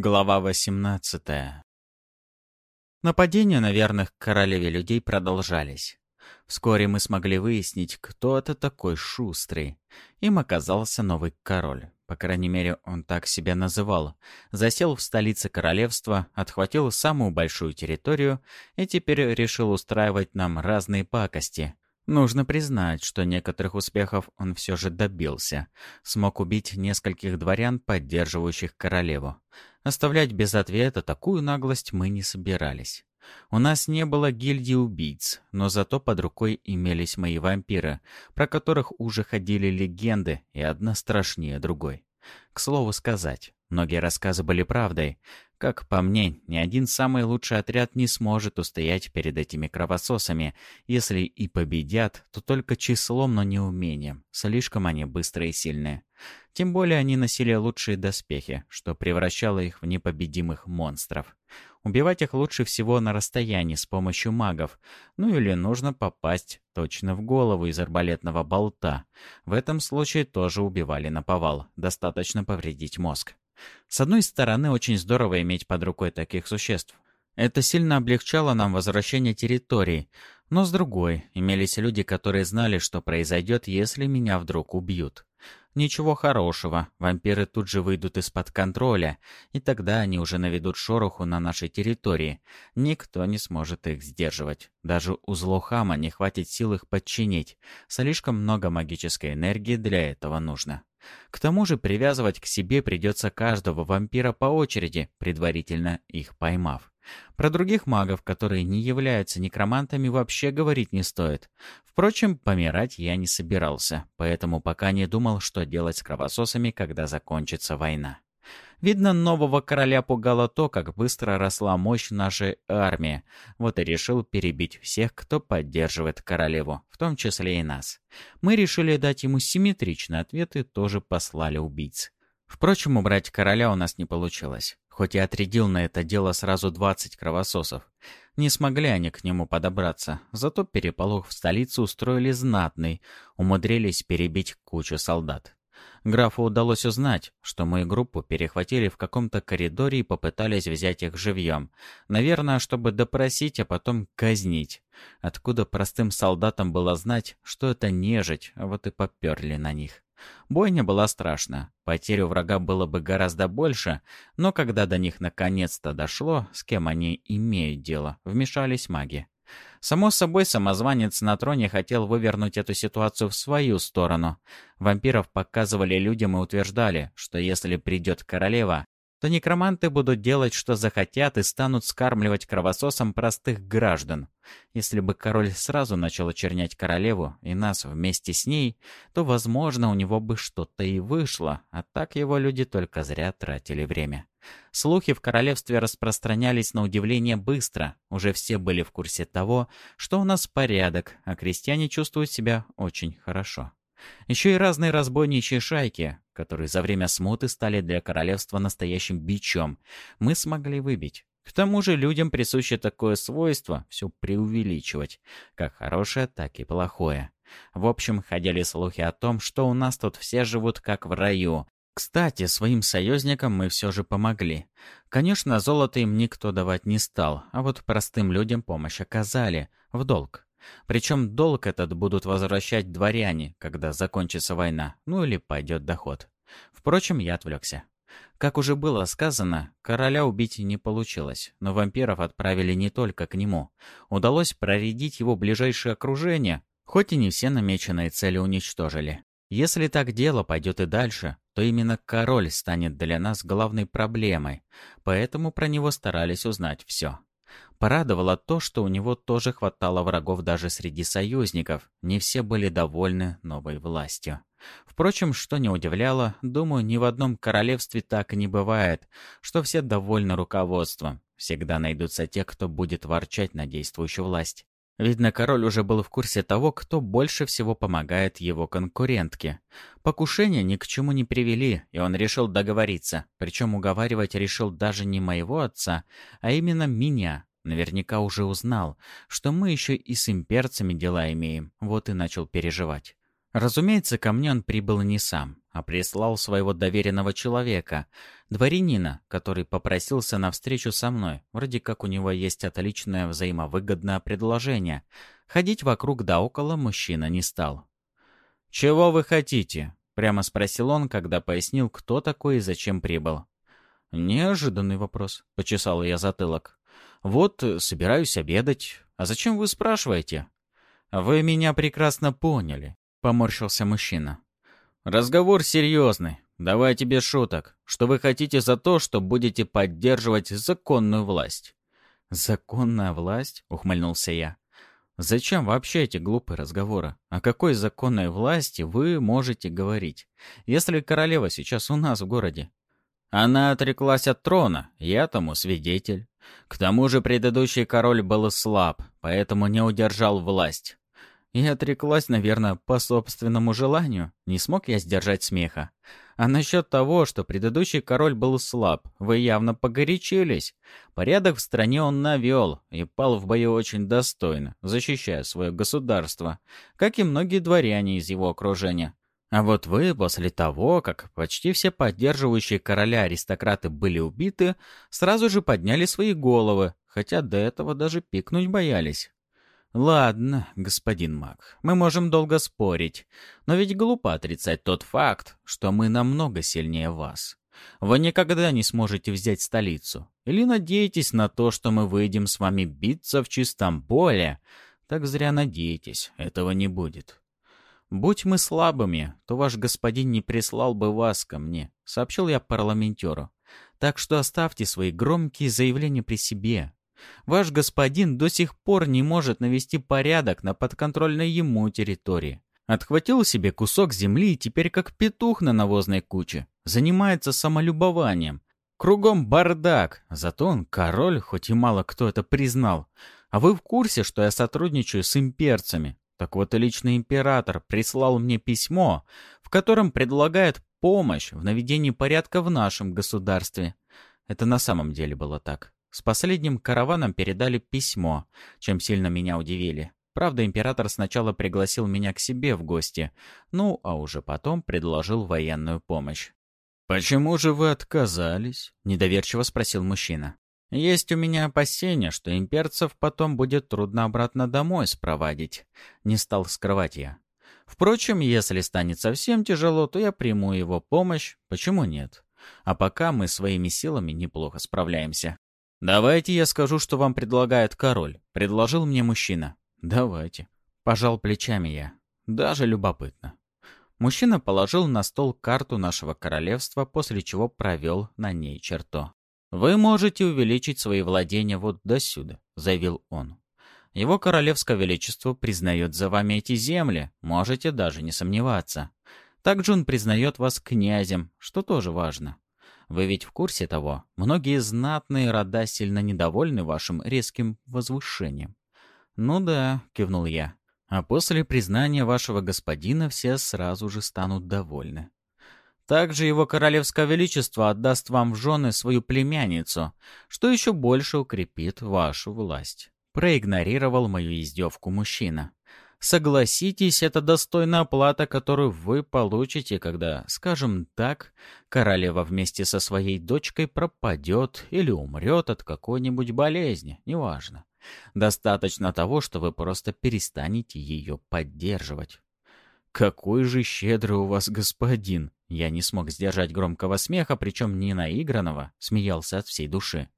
Глава 18 Нападения на верных королеве людей продолжались. Вскоре мы смогли выяснить, кто это такой шустрый. Им оказался новый король. По крайней мере, он так себя называл. Засел в столице королевства, отхватил самую большую территорию и теперь решил устраивать нам разные пакости — Нужно признать, что некоторых успехов он все же добился. Смог убить нескольких дворян, поддерживающих королеву. Оставлять без ответа такую наглость мы не собирались. У нас не было гильдии убийц, но зато под рукой имелись мои вампиры, про которых уже ходили легенды, и одна страшнее другой. К слову сказать, многие рассказы были правдой. Как по мне, ни один самый лучший отряд не сможет устоять перед этими кровососами. Если и победят, то только числом, но не умением. Слишком они быстрые и сильные. Тем более они носили лучшие доспехи, что превращало их в непобедимых монстров. Убивать их лучше всего на расстоянии с помощью магов. Ну или нужно попасть точно в голову из арбалетного болта. В этом случае тоже убивали на повал. Достаточно повредить мозг. С одной стороны, очень здорово иметь под рукой таких существ. Это сильно облегчало нам возвращение территорий. Но с другой, имелись люди, которые знали, что произойдет, если меня вдруг убьют. Ничего хорошего, вампиры тут же выйдут из-под контроля, и тогда они уже наведут шороху на нашей территории. Никто не сможет их сдерживать. Даже у злохама не хватит сил их подчинить. Слишком много магической энергии для этого нужно. К тому же привязывать к себе придется каждого вампира по очереди, предварительно их поймав. Про других магов, которые не являются некромантами, вообще говорить не стоит. Впрочем, помирать я не собирался, поэтому пока не думал, что делать с кровососами, когда закончится война. Видно, нового короля пугало то, как быстро росла мощь нашей армии. Вот и решил перебить всех, кто поддерживает королеву, в том числе и нас. Мы решили дать ему симметричный ответ и тоже послали убийц. Впрочем, убрать короля у нас не получилось хоть и отрядил на это дело сразу 20 кровососов. Не смогли они к нему подобраться, зато переполох в столице устроили знатный, умудрились перебить кучу солдат. Графу удалось узнать, что мою группу перехватили в каком-то коридоре и попытались взять их живьем. Наверное, чтобы допросить, а потом казнить. Откуда простым солдатам было знать, что это нежить, а вот и поперли на них. Бойня была страшна. Потерю врага было бы гораздо больше, но когда до них наконец-то дошло, с кем они имеют дело, вмешались маги. Само собой, самозванец на троне хотел вывернуть эту ситуацию в свою сторону. Вампиров показывали людям и утверждали, что если придет королева, то некроманты будут делать, что захотят, и станут скармливать кровососом простых граждан. Если бы король сразу начал очернять королеву и нас вместе с ней, то, возможно, у него бы что-то и вышло, а так его люди только зря тратили время. Слухи в королевстве распространялись на удивление быстро, уже все были в курсе того, что у нас порядок, а крестьяне чувствуют себя очень хорошо. Еще и разные разбойничьи шайки, которые за время смуты стали для королевства настоящим бичом, мы смогли выбить. К тому же людям присуще такое свойство все преувеличивать, как хорошее, так и плохое. В общем, ходили слухи о том, что у нас тут все живут как в раю. Кстати, своим союзникам мы все же помогли. Конечно, золото им никто давать не стал, а вот простым людям помощь оказали, в долг. Причем долг этот будут возвращать дворяне, когда закончится война, ну или пойдет доход. Впрочем, я отвлекся. Как уже было сказано, короля убить не получилось, но вампиров отправили не только к нему. Удалось проредить его ближайшее окружение, хоть и не все намеченные цели уничтожили. Если так дело пойдет и дальше, то именно король станет для нас главной проблемой, поэтому про него старались узнать все. Порадовало то, что у него тоже хватало врагов даже среди союзников. Не все были довольны новой властью. Впрочем, что не удивляло, думаю, ни в одном королевстве так и не бывает, что все довольны руководством. Всегда найдутся те, кто будет ворчать на действующую власть. Видно, король уже был в курсе того, кто больше всего помогает его конкурентке. Покушения ни к чему не привели, и он решил договориться. Причем уговаривать решил даже не моего отца, а именно меня. Наверняка уже узнал, что мы еще и с имперцами дела имеем, вот и начал переживать. Разумеется, ко мне он прибыл не сам. а прислал своего доверенного человека, дворянина, который попросился на встречу со мной. Вроде как у него есть отличное взаимовыгодное предложение. Ходить вокруг да около мужчина не стал. «Чего вы хотите?» — прямо спросил он, когда пояснил, кто такой и зачем прибыл. «Неожиданный вопрос», — почесал я затылок. «Вот, э, собираюсь обедать. А зачем вы спрашиваете?» «Вы меня прекрасно поняли», — поморщился мужчина. «Разговор серьезный. Давайте без шуток. Что вы хотите за то, что будете поддерживать законную власть?» «Законная власть?» — ухмыльнулся я. Зачем вообще эти глупые разговоры? О какой законной власти вы можете говорить, если королева сейчас у нас в городе? Она отреклась от трона, я тому свидетель. К тому же предыдущий король был слаб, поэтому не удержал власть. И отреклась, наверное, по собственному желанию. Не смог я сдержать смеха. А насчет того, что предыдущий король был слаб, вы явно погорячились. Порядок в стране он навел и пал в бою очень достойно, защищая свое государство, как и многие дворяне из его окружения. А вот вы, после того, как почти все поддерживающие короля аристократы были убиты, сразу же подняли свои головы, хотя до этого даже пикнуть боялись. «Ладно, господин маг, мы можем долго спорить, но ведь глупо отрицать тот факт, что мы намного сильнее вас. Вы никогда не сможете взять столицу. Или надеетесь на то, что мы выйдем с вами биться в чистом поле? Так зря надеетесь, этого не будет. Будь мы слабыми, то ваш господин не прислал бы вас ко мне», — сообщил я парламентеру. «Так что оставьте свои громкие заявления при себе». Ваш господин до сих пор не может навести порядок на подконтрольной ему территории. Отхватил себе кусок земли и теперь как петух на навозной куче. Занимается самолюбованием. Кругом бардак, зато он король, хоть и мало кто это признал. А вы в курсе, что я сотрудничаю с имперцами? Так вот личный император прислал мне письмо, в котором предлагает помощь в наведении порядка в нашем государстве. Это на самом деле было так. С последним караваном передали письмо, чем сильно меня удивили. Правда, император сначала пригласил меня к себе в гости, ну, а уже потом предложил военную помощь. «Почему же вы отказались?» — недоверчиво спросил мужчина. «Есть у меня опасения, что имперцев потом будет трудно обратно домой спровадить», — не стал скрывать я. «Впрочем, если станет совсем тяжело, то я приму его помощь, почему нет? А пока мы своими силами неплохо справляемся». «Давайте я скажу, что вам предлагает король», — предложил мне мужчина. «Давайте». Пожал плечами я. Даже любопытно. Мужчина положил на стол карту нашего королевства, после чего провел на ней черту. «Вы можете увеличить свои владения вот до сюда», — заявил он. «Его королевское величество признает за вами эти земли, можете даже не сомневаться. Также он признает вас князем, что тоже важно. Вы ведь в курсе того, многие знатные рода сильно недовольны вашим резким возвышением. «Ну да», — кивнул я. «А после признания вашего господина все сразу же станут довольны. Также его королевское величество отдаст вам в жены свою племянницу, что еще больше укрепит вашу власть». Проигнорировал мою издевку мужчина. Согласитесь, это достойная оплата, которую вы получите, когда, скажем так, королева вместе со своей дочкой пропадет или умрет от какой-нибудь болезни, неважно. Достаточно того, что вы просто перестанете ее поддерживать. «Какой же щедрый у вас господин!» Я не смог сдержать громкого смеха, причем не наигранного, смеялся от всей души.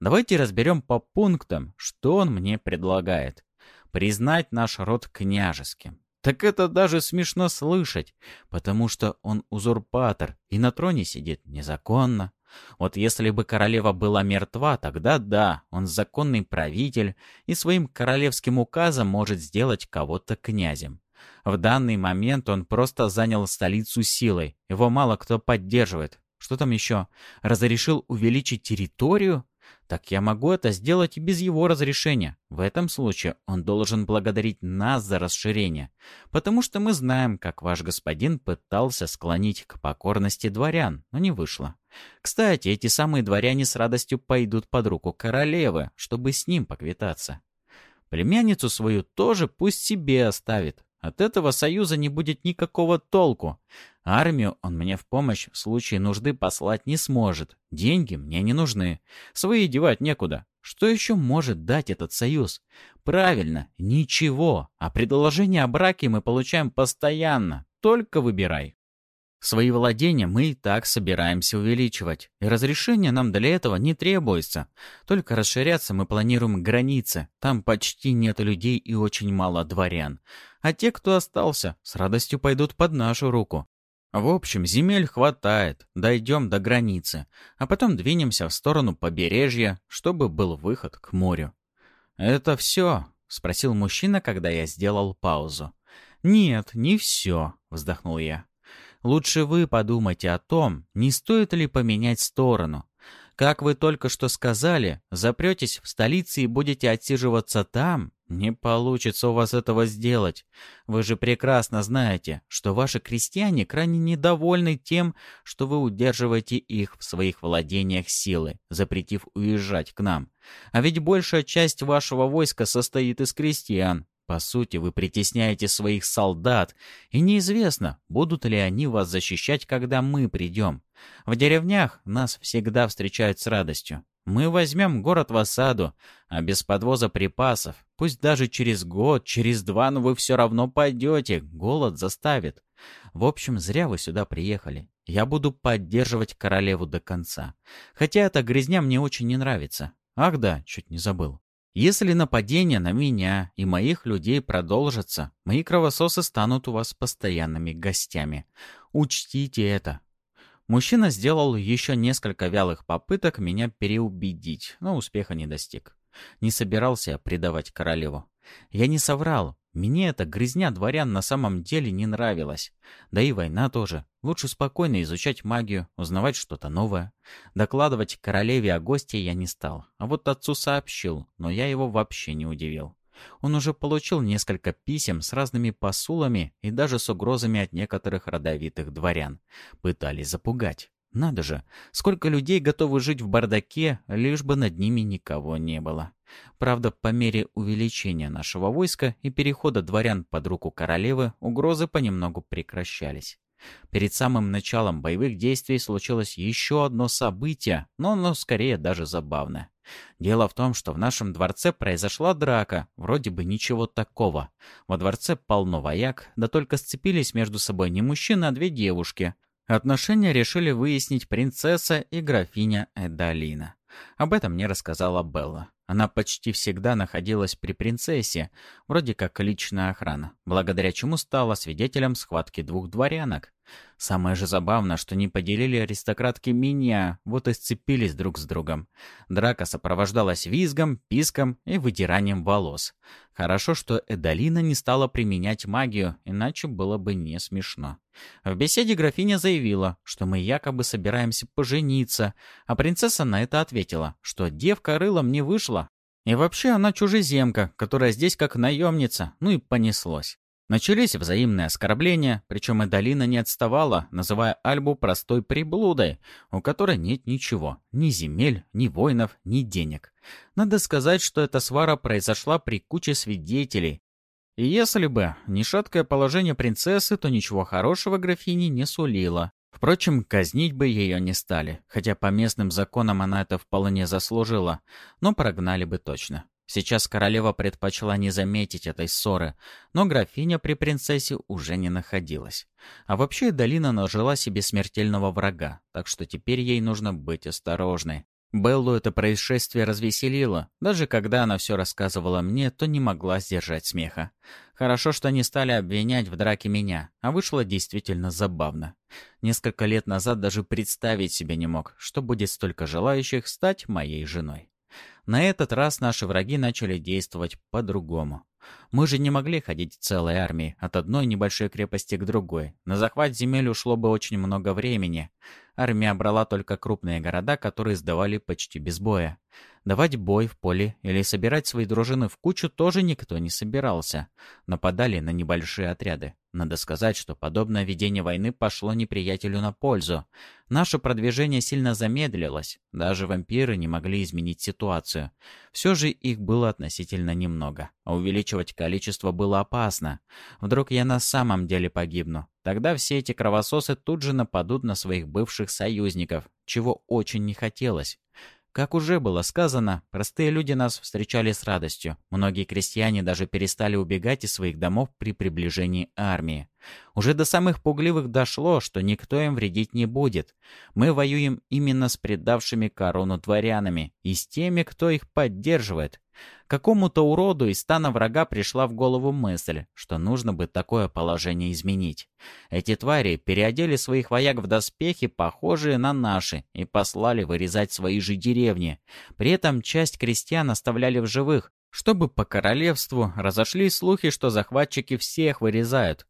«Давайте разберем по пунктам, что он мне предлагает признать наш род княжеским. Так это даже смешно слышать, потому что он узурпатор и на троне сидит незаконно. Вот если бы королева была мертва, тогда да, он законный правитель и своим королевским указом может сделать кого-то князем. В данный момент он просто занял столицу силой, его мало кто поддерживает. Что там еще? Разрешил увеличить территорию? так я могу это сделать и без его разрешения. В этом случае он должен благодарить нас за расширение, потому что мы знаем, как ваш господин пытался склонить к покорности дворян, но не вышло. Кстати, эти самые дворяне с радостью пойдут под руку королевы, чтобы с ним поквитаться. Племянницу свою тоже пусть себе оставит, От этого союза не будет никакого толку. Армию он мне в помощь в случае нужды послать не сможет. Деньги мне не нужны. Свои девать некуда. Что еще может дать этот союз? Правильно, ничего. А предложение о браке мы получаем постоянно. Только выбирай. Свои владения мы и так собираемся увеличивать, и разрешение нам для этого не требуется. Только расширяться мы планируем границы, там почти нет людей и очень мало дворян. А те, кто остался, с радостью пойдут под нашу руку. В общем, земель хватает, дойдем до границы, а потом двинемся в сторону побережья, чтобы был выход к морю. «Это все?» — спросил мужчина, когда я сделал паузу. «Нет, не все», — вздохнул я. Лучше вы подумайте о том, не стоит ли поменять сторону. Как вы только что сказали, запретесь в столице и будете отсиживаться там, не получится у вас этого сделать. Вы же прекрасно знаете, что ваши крестьяне крайне недовольны тем, что вы удерживаете их в своих владениях силы, запретив уезжать к нам. А ведь большая часть вашего войска состоит из крестьян, по сути, вы притесняете своих солдат, и неизвестно, будут ли они вас защищать, когда мы придем. В деревнях нас всегда встречают с радостью. Мы возьмем город в осаду, а без подвоза припасов, пусть даже через год, через два, но вы все равно пойдете, голод заставит. В общем, зря вы сюда приехали. Я буду поддерживать королеву до конца. Хотя эта грязня мне очень не нравится. Ах да, чуть не забыл. Если нападения на меня и моих людей продолжатся, мои кровососы станут у вас постоянными гостями. Учтите это. Мужчина сделал еще несколько вялых попыток меня переубедить, но успеха не достиг. Не собирался предавать королеву. Я не соврал. Мне эта грязня дворян на самом деле не нравилась. Да и война тоже. Лучше спокойно изучать магию, узнавать что-то новое. Докладывать королеве о гости я не стал. А вот отцу сообщил, но я его вообще не удивил. Он уже получил несколько писем с разными посулами и даже с угрозами от некоторых родовитых дворян. Пытались запугать. Надо же, сколько людей готовы жить в бардаке, лишь бы над ними никого не было. Правда, по мере увеличения нашего войска и перехода дворян под руку королевы, угрозы понемногу прекращались. Перед самым началом боевых действий случилось еще одно событие, но оно скорее даже забавное. Дело в том, что в нашем дворце произошла драка, вроде бы ничего такого. Во дворце полно вояк, да только сцепились между собой не мужчины, а две девушки. Отношения решили выяснить принцесса и графиня Эдалина. Об этом мне рассказала Белла. Она почти всегда находилась при принцессе, вроде как личная охрана, благодаря чему стала свидетелем схватки двух дворянок. Самое же забавное, что не поделили аристократки меня, вот и сцепились друг с другом. Драка сопровождалась визгом, писком и выдиранием волос. Хорошо, что Эдалина не стала применять магию, иначе было бы не смешно. В беседе графиня заявила, что мы якобы собираемся пожениться, а принцесса на это ответила, что девка рылом не вышла. И вообще она чужеземка, которая здесь как наемница, ну и понеслось. Начались взаимные оскорбления, причем и Долина не отставала, называя Альбу простой приблудой, у которой нет ничего, ни земель, ни воинов, ни денег. Надо сказать, что эта свара произошла при куче свидетелей. И если бы не шаткое положение принцессы, то ничего хорошего графини не сулило. Впрочем, казнить бы ее не стали, хотя по местным законам она это вполне заслужила, но прогнали бы точно. Сейчас королева предпочла не заметить этой ссоры, но графиня при принцессе уже не находилась. А вообще Долина нажила себе смертельного врага, так что теперь ей нужно быть осторожной. Беллу это происшествие развеселило. Даже когда она все рассказывала мне, то не могла сдержать смеха. Хорошо, что не стали обвинять в драке меня, а вышло действительно забавно. Несколько лет назад даже представить себе не мог, что будет столько желающих стать моей женой. На этот раз наши враги начали действовать по-другому. Мы же не могли ходить целой армией от одной небольшой крепости к другой. На захват земель ушло бы очень много времени. Армия брала только крупные города, которые сдавали почти без боя. Давать бой в поле или собирать свои дружины в кучу тоже никто не собирался. Нападали на небольшие отряды. Надо сказать, что подобное ведение войны пошло неприятелю на пользу. Наше продвижение сильно замедлилось, даже вампиры не могли изменить ситуацию. Все же их было относительно немного, а увеличивать количество было опасно. Вдруг я на самом деле погибну. Тогда все эти кровососы тут же нападут на своих бывших союзников, чего очень не хотелось. Как уже было сказано, простые люди нас встречали с радостью. Многие крестьяне даже перестали убегать из своих домов при приближении армии. Уже до самых пугливых дошло, что никто им вредить не будет. Мы воюем именно с предавшими корону дворянами и с теми, кто их поддерживает. Какому-то уроду из стана врага пришла в голову мысль, что нужно бы такое положение изменить. Эти твари переодели своих вояк в доспехи, похожие на наши, и послали вырезать свои же деревни. При этом часть крестьян оставляли в живых, чтобы по королевству разошлись слухи, что захватчики всех вырезают.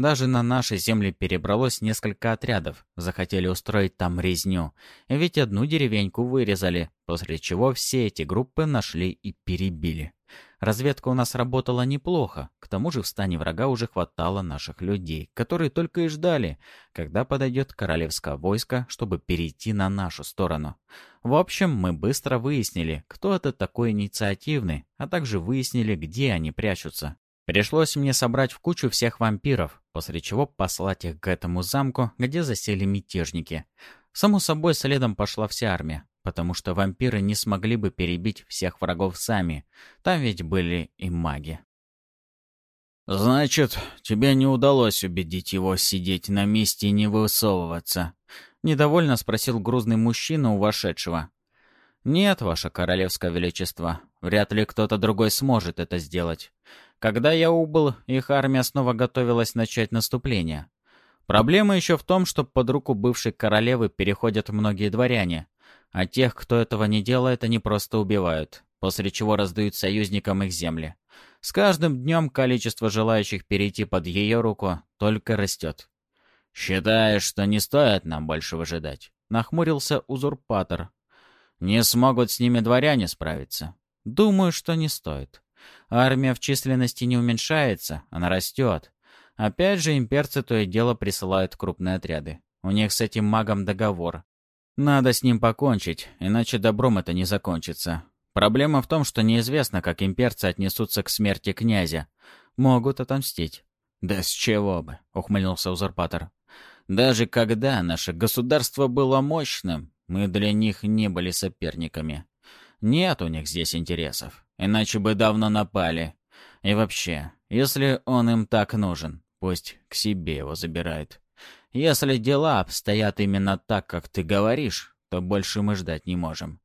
Даже на наши земли перебралось несколько отрядов, захотели устроить там резню. Ведь одну деревеньку вырезали, после чего все эти группы нашли и перебили. Разведка у нас работала неплохо, к тому же в стане врага уже хватало наших людей, которые только и ждали, когда подойдет королевское войско, чтобы перейти на нашу сторону. В общем, мы быстро выяснили, кто это такой инициативный, а также выяснили, где они прячутся. Пришлось мне собрать в кучу всех вампиров, после чего послать их к этому замку, где засели мятежники. Само собой, следом пошла вся армия, потому что вампиры не смогли бы перебить всех врагов сами. Там ведь были и маги. «Значит, тебе не удалось убедить его сидеть на месте и не высовываться?» — недовольно спросил грузный мужчина у вошедшего. «Нет, ваше королевское величество, вряд ли кто-то другой сможет это сделать. Когда я убыл, их армия снова готовилась начать наступление. Проблема еще в том, что под руку бывшей королевы переходят многие дворяне, а тех, кто этого не делает, они просто убивают, после чего раздают союзникам их земли. С каждым днем количество желающих перейти под ее руку только растет. «Считаешь, что не стоит нам больше выжидать?» — нахмурился узурпатор. «Не смогут с ними дворяне справиться?» «Думаю, что не стоит. Армия в численности не уменьшается, она растет. Опять же, имперцы то и дело присылают крупные отряды. У них с этим магом договор. Надо с ним покончить, иначе добром это не закончится. Проблема в том, что неизвестно, как имперцы отнесутся к смерти князя. Могут отомстить. «Да с чего бы?» — ухмыльнулся узурпатор. «Даже когда наше государство было мощным, мы для них не были соперниками. Нет у них здесь интересов, иначе бы давно напали. И вообще, если он им так нужен, пусть к себе его забирают. Если дела обстоят именно так, как ты говоришь, то больше мы ждать не можем.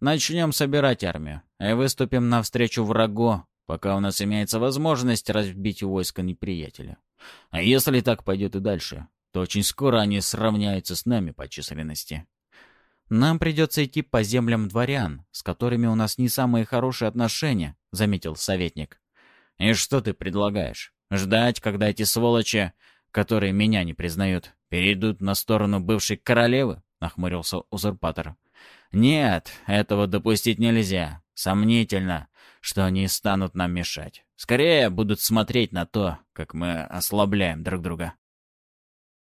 Начнем собирать армию и выступим навстречу врагу, пока у нас имеется возможность разбить войско неприятеля. А если так пойдет и дальше, то очень скоро они сравняются с нами по численности. «Нам придется идти по землям дворян, с которыми у нас не самые хорошие отношения», — заметил советник. «И что ты предлагаешь? Ждать, когда эти сволочи которые меня не признают, перейдут на сторону бывшей королевы?» — нахмурился узурпатор. «Нет, этого допустить нельзя. Сомнительно, что они станут нам мешать. Скорее будут смотреть на то, как мы ослабляем друг друга».